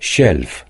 shelf.